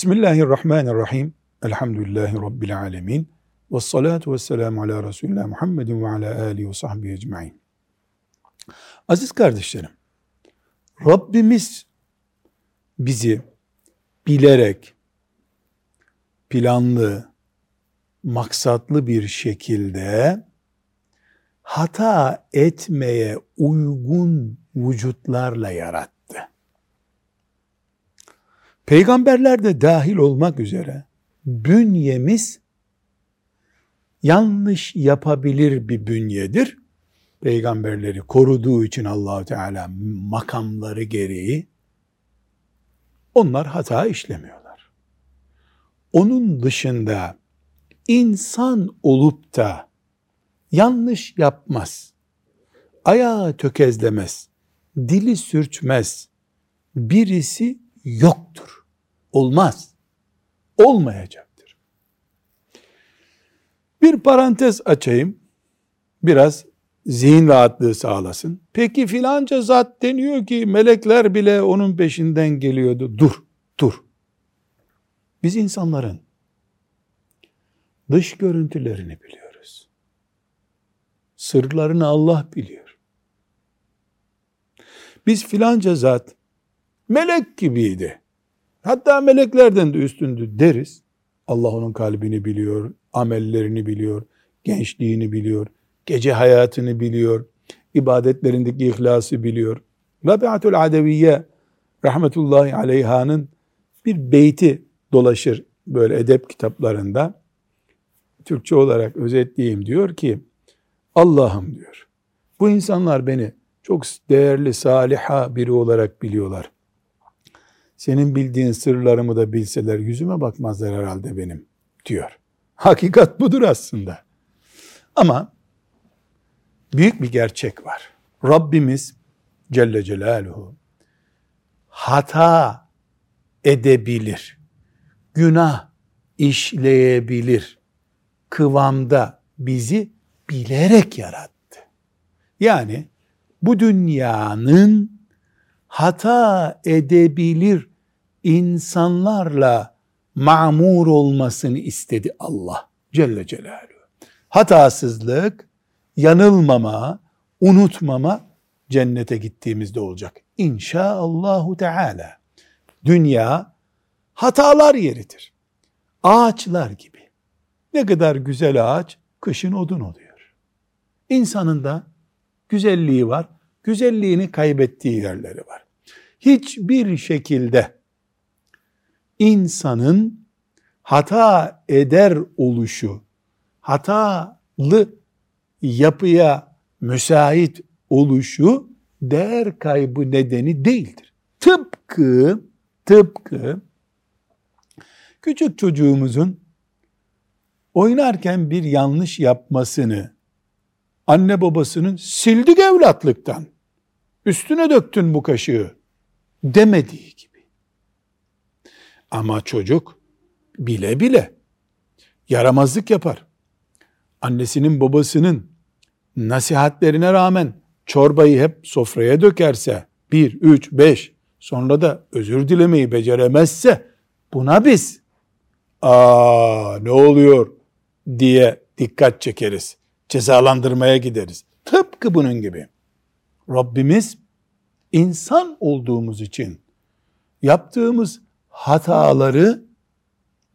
Bismillahirrahmanirrahim. Elhamdülillahi Rabbil alemin. Ve salatu ve selamu ala Resulullah Muhammedin ve ala alihi ve sahbihi ecma'in. Aziz kardeşlerim, Rabbimiz bizi bilerek, planlı, maksatlı bir şekilde hata etmeye uygun vücutlarla yarattı. Peygamberler de dahil olmak üzere bünyemiz yanlış yapabilir bir bünyedir. Peygamberleri koruduğu için Allahu Teala makamları gereği onlar hata işlemiyorlar. Onun dışında insan olup da yanlış yapmaz, ayağı tökezlemez, dili sürçmez birisi yoktur olmaz. Olmayacaktır. Bir parantez açayım. Biraz zihin rahatlığı sağlasın. Peki filanca zat deniyor ki melekler bile onun peşinden geliyordu. Dur, dur. Biz insanların dış görüntülerini biliyoruz. Sırlarını Allah biliyor. Biz filanca zat melek gibiydi. Hatta meleklerden de üstündü deriz. Allah onun kalbini biliyor, amellerini biliyor, gençliğini biliyor, gece hayatını biliyor, ibadetlerindeki ihlası biliyor. Rabiatul Adeviye rahmetullahi aleyhanın bir beyti dolaşır böyle edep kitaplarında. Türkçe olarak özetleyeyim diyor ki Allah'ım diyor. Bu insanlar beni çok değerli, saliha biri olarak biliyorlar senin bildiğin sırlarımı da bilseler yüzüme bakmazlar herhalde benim diyor. Hakikat budur aslında. Ama büyük bir gerçek var. Rabbimiz Celle Celaluhu hata edebilir. Günah işleyebilir. Kıvamda bizi bilerek yarattı. Yani bu dünyanın hata edebilir insanlarla mamur olmasını istedi Allah Celle Celaluhu. Hatasızlık, yanılmama, unutmama cennete gittiğimizde olacak. İnşaallahu Teala. Dünya hatalar yeridir. Ağaçlar gibi. Ne kadar güzel ağaç kışın odun oluyor. İnsanın da güzelliği var. Güzelliğini kaybettiği yerleri var. Hiçbir şekilde insanın hata eder oluşu, hatalı yapıya müsait oluşu değer kaybı nedeni değildir. Tıpkı tıpkı küçük çocuğumuzun oynarken bir yanlış yapmasını anne babasının sildik evlatlıktan üstüne döktün bu kaşığı demediği gibi. Ama çocuk bile bile yaramazlık yapar. Annesinin babasının nasihatlerine rağmen çorbayı hep sofraya dökerse, bir, üç, beş, sonra da özür dilemeyi beceremezse, buna biz, aa ne oluyor diye dikkat çekeriz. Cezalandırmaya gideriz. Tıpkı bunun gibi. Rabbimiz insan olduğumuz için yaptığımız hataları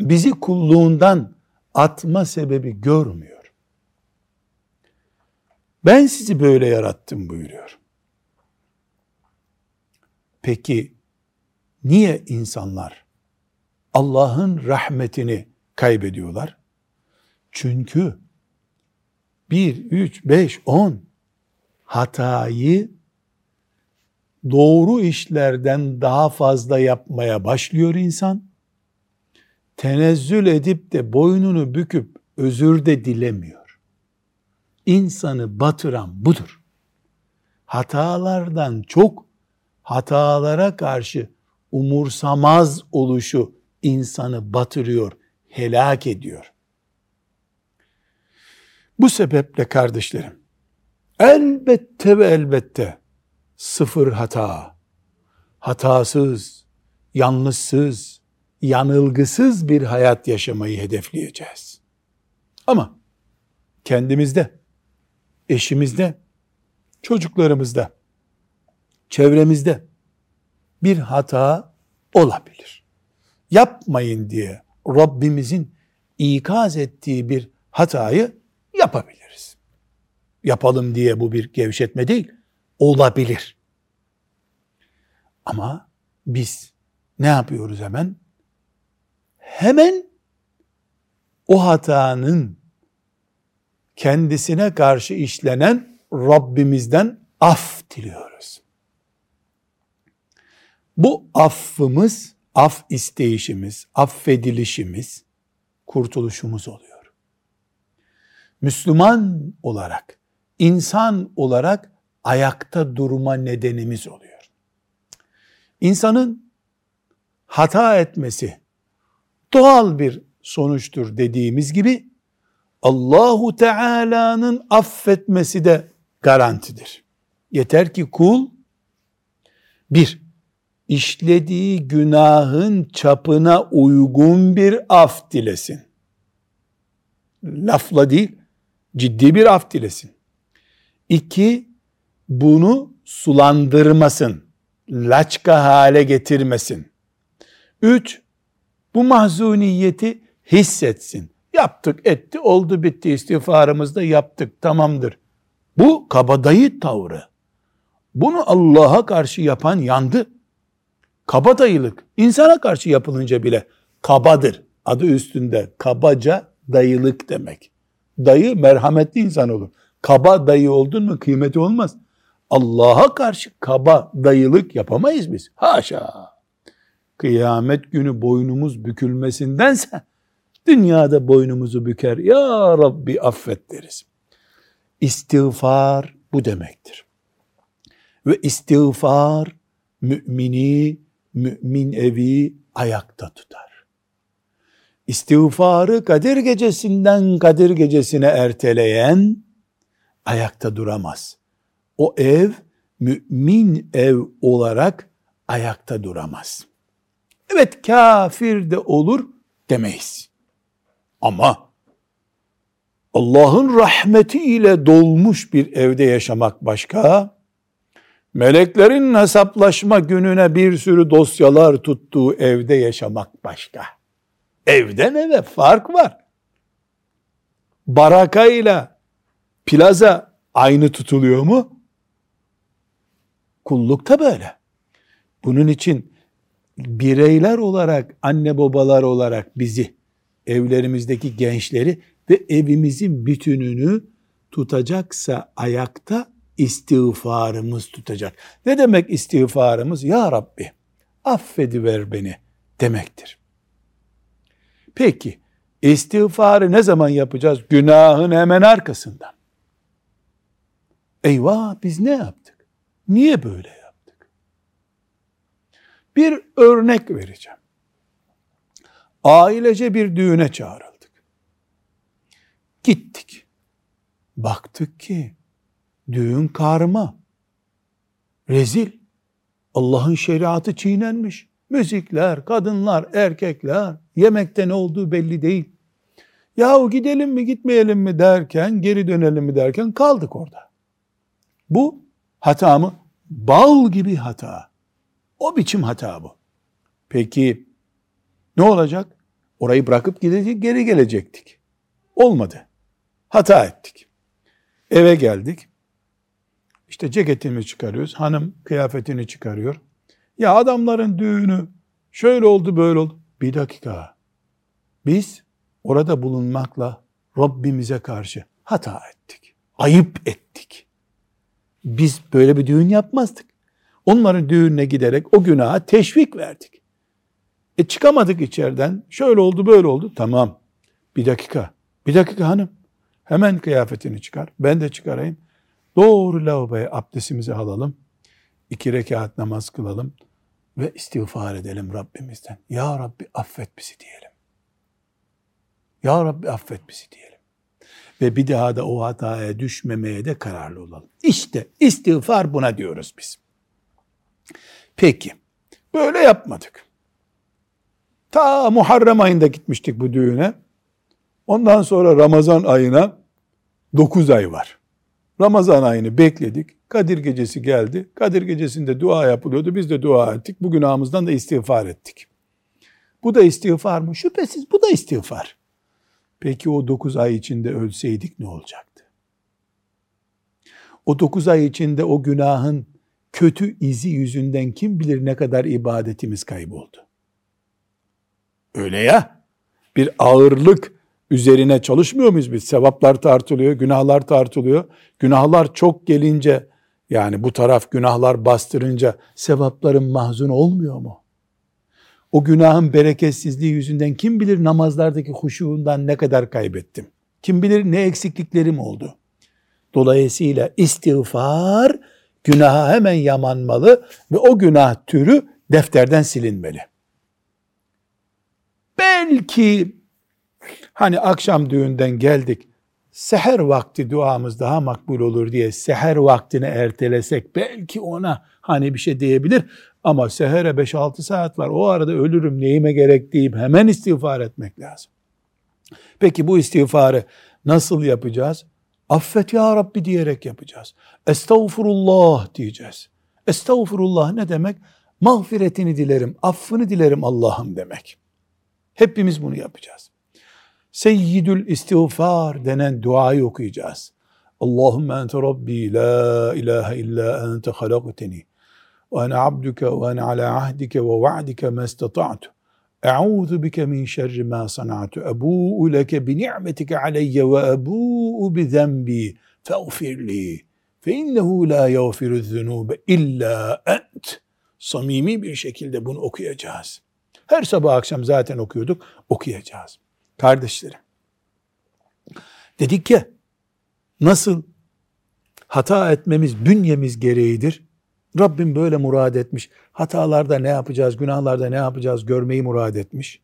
bizi kulluğundan atma sebebi görmüyor. Ben sizi böyle yarattım buyuruyor. Peki niye insanlar Allah'ın rahmetini kaybediyorlar? Çünkü bir, üç, beş, on hatayı doğru işlerden daha fazla yapmaya başlıyor insan. Tenezzül edip de boynunu büküp özür de dilemiyor. İnsanı batıran budur. Hatalardan çok hatalara karşı umursamaz oluşu insanı batırıyor, helak ediyor. Bu sebeple kardeşlerim, elbette ve elbette sıfır hata, hatasız, yanlışsız, yanılgısız bir hayat yaşamayı hedefleyeceğiz. Ama kendimizde, eşimizde, çocuklarımızda, çevremizde bir hata olabilir. Yapmayın diye Rabbimizin ikaz ettiği bir hatayı yapabiliriz. Yapalım diye bu bir gevşetme değil, olabilir. Ama biz ne yapıyoruz hemen? Hemen o hatanın kendisine karşı işlenen Rabbimizden af diliyoruz. Bu affımız, af isteyişimiz, affedilişimiz, kurtuluşumuz oluyor. Müslüman olarak, insan olarak ayakta durma nedenimiz oluyor. İnsanın hata etmesi doğal bir sonuçtur dediğimiz gibi Allahu Teala'nın affetmesi de garantidir. Yeter ki kul bir işlediği günahın çapına uygun bir af dilesin. Lafla değil, ciddi bir af dilesin. İki, bunu sulandırmasın, laçka hale getirmesin. Üç, bu mahzuniyeti hissetsin. Yaptık, etti, oldu, bitti, istiğfarımızda yaptık, tamamdır. Bu kabadayı tavrı. Bunu Allah'a karşı yapan yandı. Kabadayılık insana karşı yapılınca bile kabadır. Adı üstünde kabaca dayılık demek. Dayı merhametli insan olur. Kaba dayı oldun mu kıymeti olmaz. Allah'a karşı kaba dayılık yapamayız biz. Haşa. Kıyamet günü boynumuz bükülmesindense dünyada boynumuzu büker. Ya Rabbi affet deriz. İstiğfar bu demektir. Ve istiğfar mümini, mümin evi ayakta tutar. İstiğfarı Kadir gecesinden Kadir gecesine erteleyen ayakta duramaz. O ev mümin ev olarak ayakta duramaz. Evet kafir de olur demeyiz. Ama Allah'ın rahmeti ile dolmuş bir evde yaşamak başka, meleklerin hesaplaşma gününe bir sürü dosyalar tuttuğu evde yaşamak başka. Evden eve fark var. Baraka ile plaza aynı tutuluyor mu? Kullukta böyle. Bunun için bireyler olarak, anne babalar olarak bizi, evlerimizdeki gençleri ve evimizin bütününü tutacaksa ayakta istiğfarımız tutacak. Ne demek istiğfarımız? Ya Rabbi affediver beni demektir. Peki istiğfarı ne zaman yapacağız? Günahın hemen arkasından. Eyvah biz ne yaptık? Niye böyle yaptık? Bir örnek vereceğim. Ailece bir düğüne çağrıldık. Gittik. Baktık ki düğün karma. Rezil. Allah'ın şeriatı çiğnenmiş. Müzikler, kadınlar, erkekler, yemekte ne olduğu belli değil. Yahu gidelim mi gitmeyelim mi derken, geri dönelim mi derken kaldık orada. Bu hata mı? Bal gibi hata. O biçim hata bu. Peki ne olacak? Orayı bırakıp gidecek, geri gelecektik. Olmadı. Hata ettik. Eve geldik. İşte ceketimi çıkarıyoruz. Hanım kıyafetini çıkarıyor. Ya adamların düğünü şöyle oldu böyle oldu. Bir dakika. Biz orada bulunmakla Rabbimize karşı hata ettik. Ayıp ettik. Biz böyle bir düğün yapmazdık. Onların düğününe giderek o günaha teşvik verdik. E çıkamadık içeriden. Şöyle oldu böyle oldu. Tamam. Bir dakika. Bir dakika hanım. Hemen kıyafetini çıkar. Ben de çıkarayım. Doğru lavaboya abdestimizi alalım. İki rekat namaz kılalım. Ve istiğfar edelim Rabbimizden. Ya Rabbi affet bizi diyelim. Ya Rabbi affet bizi diyelim. Ve bir daha da o hataya düşmemeye de kararlı olalım. İşte istiğfar buna diyoruz biz. Peki, böyle yapmadık. Ta Muharrem ayında gitmiştik bu düğüne. Ondan sonra Ramazan ayına 9 ay var. Ramazan ayını bekledik. Kadir gecesi geldi. Kadir gecesinde dua yapılıyordu. Biz de dua ettik. Bu günahımızdan da istiğfar ettik. Bu da istiğfar mı? Şüphesiz bu da istiğfar. Peki o 9 ay içinde ölseydik ne olacaktı? O 9 ay içinde o günahın kötü izi yüzünden kim bilir ne kadar ibadetimiz kayboldu. Öyle ya. Bir ağırlık üzerine çalışmıyor muyuz biz? Sevaplar tartılıyor, günahlar tartılıyor. Günahlar çok gelince yani bu taraf günahlar bastırınca sevapların mahzun olmuyor mu? O günahın bereketsizliği yüzünden kim bilir namazlardaki huşuğundan ne kadar kaybettim? Kim bilir ne eksikliklerim oldu? Dolayısıyla istiğfar günaha hemen yamanmalı ve o günah türü defterden silinmeli. Belki hani akşam düğünden geldik, seher vakti duamız daha makbul olur diye seher vaktini ertelesek belki ona hani bir şey diyebilir ama sehere 5-6 saat var o arada ölürüm neyime gerek deyip hemen istiğfar etmek lazım. Peki bu istiğfarı nasıl yapacağız? Affet ya Rabbi diyerek yapacağız. Estağfurullah diyeceğiz. Estağfurullah ne demek? Mağfiretini dilerim, affını dilerim Allah'ım demek. Hepimiz bunu yapacağız. Seyyidül istiğfar denen duayı okuyacağız. Allahümme ente Rabbi la ilahe illa ente halakteni ve ene abduke ve ene ala ahdike ve va'dike ma istata'tu. Eûzu bike min şerri ma sana'tu. Ebu'u leke bi ni'metike aleyye ve ebu'u bi zenbi. Feğfirli. Fe innehu la yağfiru zunube illa ent. Samimi bir şekilde bunu okuyacağız. Her sabah akşam zaten okuyorduk, okuyacağız. Kardeşlerim, dedik ki nasıl hata etmemiz bünyemiz gereğidir. Rabbim böyle murad etmiş. Hatalarda ne yapacağız, günahlarda ne yapacağız görmeyi murad etmiş.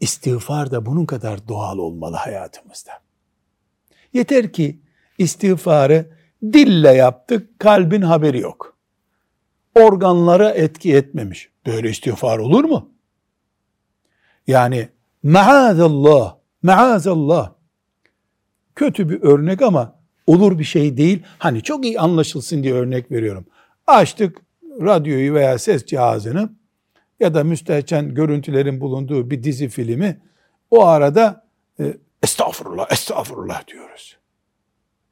İstiğfar da bunun kadar doğal olmalı hayatımızda. Yeter ki istiğfarı dille yaptık, kalbin haberi yok. Organlara etki etmemiş. Böyle istiğfar olur mu? Yani maazallah, maazallah. Kötü bir örnek ama olur bir şey değil. Hani çok iyi anlaşılsın diye örnek veriyorum. Açtık radyoyu veya ses cihazını ya da müstehcen görüntülerin bulunduğu bir dizi filmi o arada e, estağfurullah, estağfurullah diyoruz.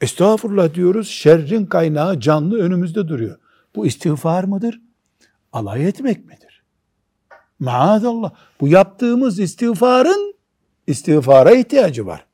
Estağfurullah diyoruz, şerrin kaynağı canlı önümüzde duruyor. Bu istiğfar mıdır? Alay etmek midir? Maazallah. Bu yaptığımız istiğfarın istiğfara ihtiyacı var.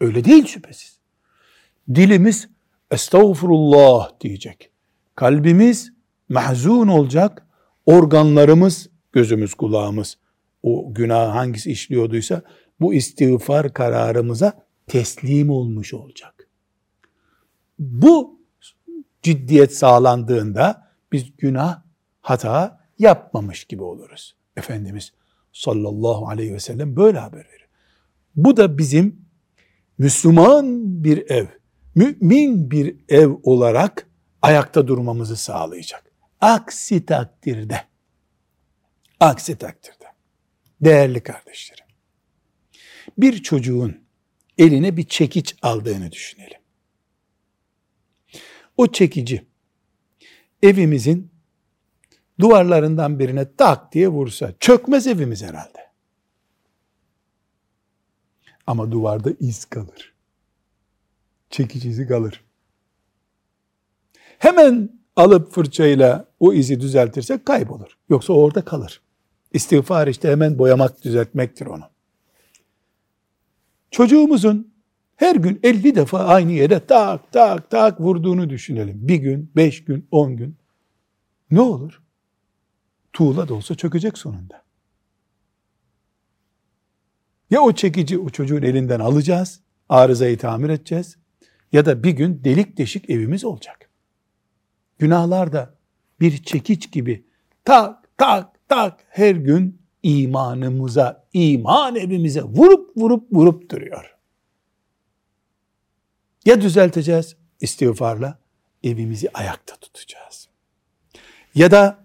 Öyle değil şüphesiz. Dilimiz estağfurullah diyecek. Kalbimiz mahzun olacak. Organlarımız, gözümüz, kulağımız o günah hangisi işliyorduysa bu istiğfar kararımıza teslim olmuş olacak. Bu ciddiyet sağlandığında biz günah, hata yapmamış gibi oluruz. Efendimiz sallallahu aleyhi ve sellem böyle haber verir. Bu da bizim Müslüman bir ev, mümin bir ev olarak ayakta durmamızı sağlayacak. Aksi takdirde, aksi takdirde, değerli kardeşlerim, bir çocuğun eline bir çekiç aldığını düşünelim. O çekici evimizin duvarlarından birine tak diye vursa çökmez evimiz herhalde. Ama duvarda iz kalır. Çekici kalır. Hemen alıp fırçayla o izi düzeltirsek kaybolur. Yoksa orada kalır. İstiğfar işte hemen boyamak, düzeltmektir onu. Çocuğumuzun her gün 50 defa aynı yere tak tak tak vurduğunu düşünelim. Bir gün, beş gün, on gün. Ne olur? Tuğla da olsa çökecek sonunda. Ya o çekici o çocuğun elinden alacağız, arızayı tamir edeceğiz ya da bir gün delik deşik evimiz olacak. Günahlar da bir çekiç gibi tak tak tak her gün imanımıza, iman evimize vurup vurup vurup duruyor. Ya düzelteceğiz istiğfarla evimizi ayakta tutacağız. Ya da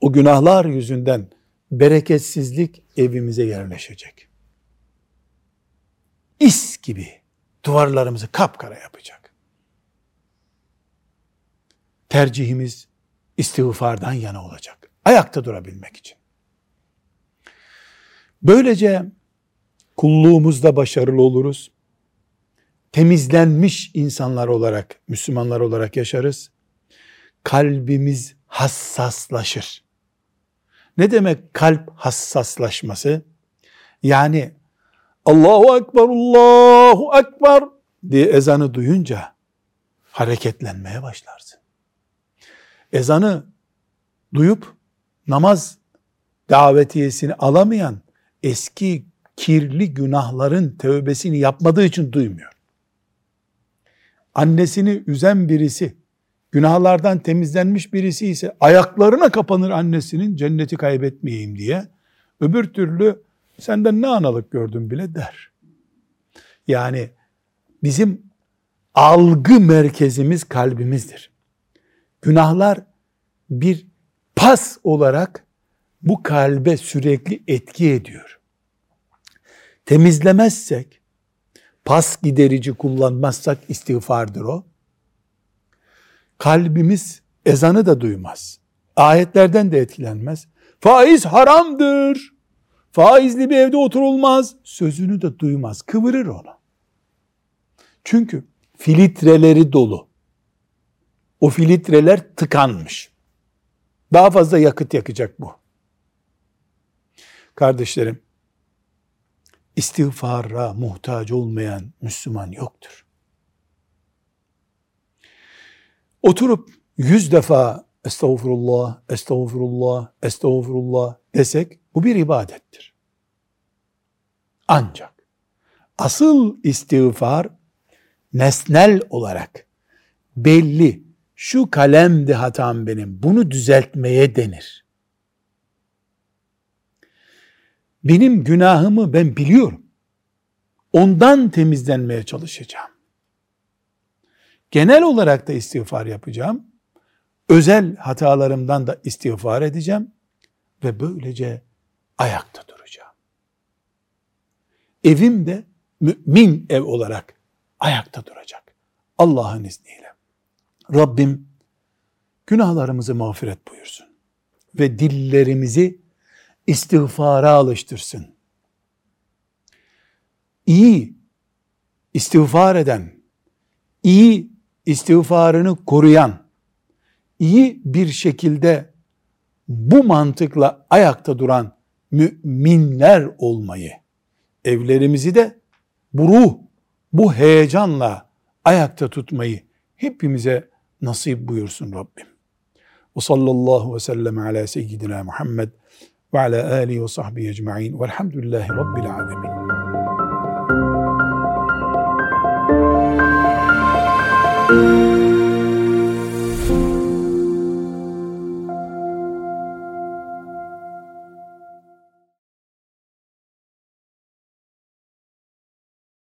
o günahlar yüzünden bereketsizlik evimize yerleşecek. İs gibi duvarlarımızı kapkara yapacak. Tercihimiz istiğfardan yana olacak. Ayakta durabilmek için. Böylece kulluğumuzda başarılı oluruz. Temizlenmiş insanlar olarak, Müslümanlar olarak yaşarız. Kalbimiz hassaslaşır. Ne demek kalp hassaslaşması? Yani Allahu Ekber, Allahu Ekber diye ezanı duyunca hareketlenmeye başlarsın. Ezanı duyup namaz davetiyesini alamayan eski kirli günahların tövbesini yapmadığı için duymuyor. Annesini üzen birisi, günahlardan temizlenmiş birisi ise ayaklarına kapanır annesinin cenneti kaybetmeyeyim diye. Öbür türlü senden ne analık gördüm bile der. Yani bizim algı merkezimiz kalbimizdir. Günahlar bir pas olarak bu kalbe sürekli etki ediyor. Temizlemezsek, pas giderici kullanmazsak istiğfardır o. Kalbimiz ezanı da duymaz. Ayetlerden de etkilenmez. Faiz haramdır. Faizli bir evde oturulmaz. Sözünü de duymaz. Kıvırır onu. Çünkü filtreleri dolu. O filtreler tıkanmış. Daha fazla yakıt yakacak bu. Kardeşlerim, istiğfara muhtaç olmayan Müslüman yoktur. Oturup yüz defa estağfurullah, estağfurullah, estağfurullah desek bu bir ibadettir. Ancak asıl istiğfar nesnel olarak belli şu kalemdi hatam benim bunu düzeltmeye denir. Benim günahımı ben biliyorum. Ondan temizlenmeye çalışacağım. Genel olarak da istiğfar yapacağım. Özel hatalarımdan da istiğfar edeceğim ve böylece ayakta duracağım. Evim de mümin ev olarak ayakta duracak. Allah'ın izniyle. Rabbim günahlarımızı mağfiret buyursun ve dillerimizi istiğfara alıştırsın. İyi istiğfar eden, iyi istiğfarını koruyan, iyi bir şekilde bu mantıkla ayakta duran müminler olmayı, evlerimizi de bu ruh, bu heyecanla ayakta tutmayı hepimize nasip buyursun Rabbim. Ve sallallahu ve sellem ala seyyidina Muhammed ve ala alihi ve sahbihi ecma'in velhamdülillahi rabbil alemin.